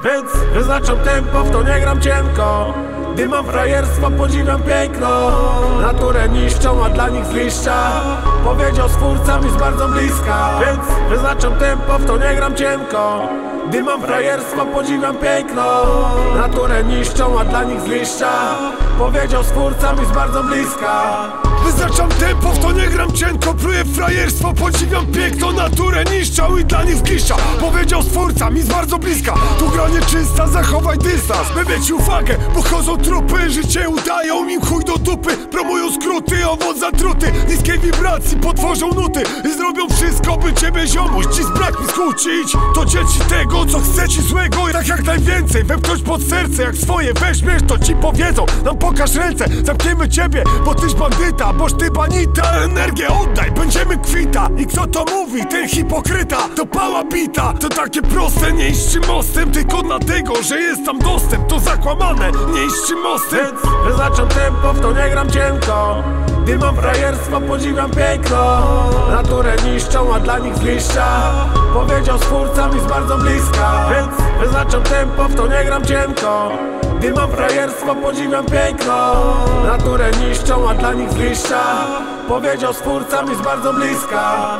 Więc wyznaczam tempo, w to nie gram cienko. Gdy mam frajerstwo, podziwiam piękno. Naturę niszczą, a dla nich z liścia Powiedział stwórca mi z bardzo bliska. Więc wyznaczam tempo, w to nie gram cienko. Gdy mam frajerstwo, podziwiam piękno. Naturę niszczą, a dla nich z liścia Powiedział stwórca mi z bardzo bliska. Wyznaczam tempo, w to nie frajerstwo, podziwiam piękno Naturę niszczą i dla nich zgliszcza. Powiedział stwórca mi z bardzo bliska. Tu gra nieczysta, zachowaj dystans. By mieć uwagę, bo chodzą trupy Życie udają im chuj do dupy. Promują skróty, owoc zatruty. Niskiej wibracji, potworzą nuty I zrobią wszystko, by ciebie ziomuś Dziś brak mi skłócić. To dzieci tego, co chce ci złego. Tak jak najwięcej, wepchnąć pod serce. Jak swoje weźmiesz, to ci powiedzą Nam pokaż ręce, zamkniemy ciebie Bo tyś bandyta, boż ty banita Energię oddaj, kwita I kto to mówi, ten hipokryta To pała bita, to takie proste Nie iść mostem, tylko dlatego Że jest tam dostęp, to zakłamane Nie iść mostem. Więc wyznaczam tempo, w to nie gram cienko. Gdy mam frajerstwo, podziwiam piękno Naturę niszczą, a dla nich z liścia Powiedział stwórca mi z bardzo bliska. Więc wyznaczam tempo, w to nie gram cienko Gdy mam frajerstwo, podziwiam piękno. Naturę niszczą, a dla nich z liścia Powiedział stwórca mi z bardzo bliska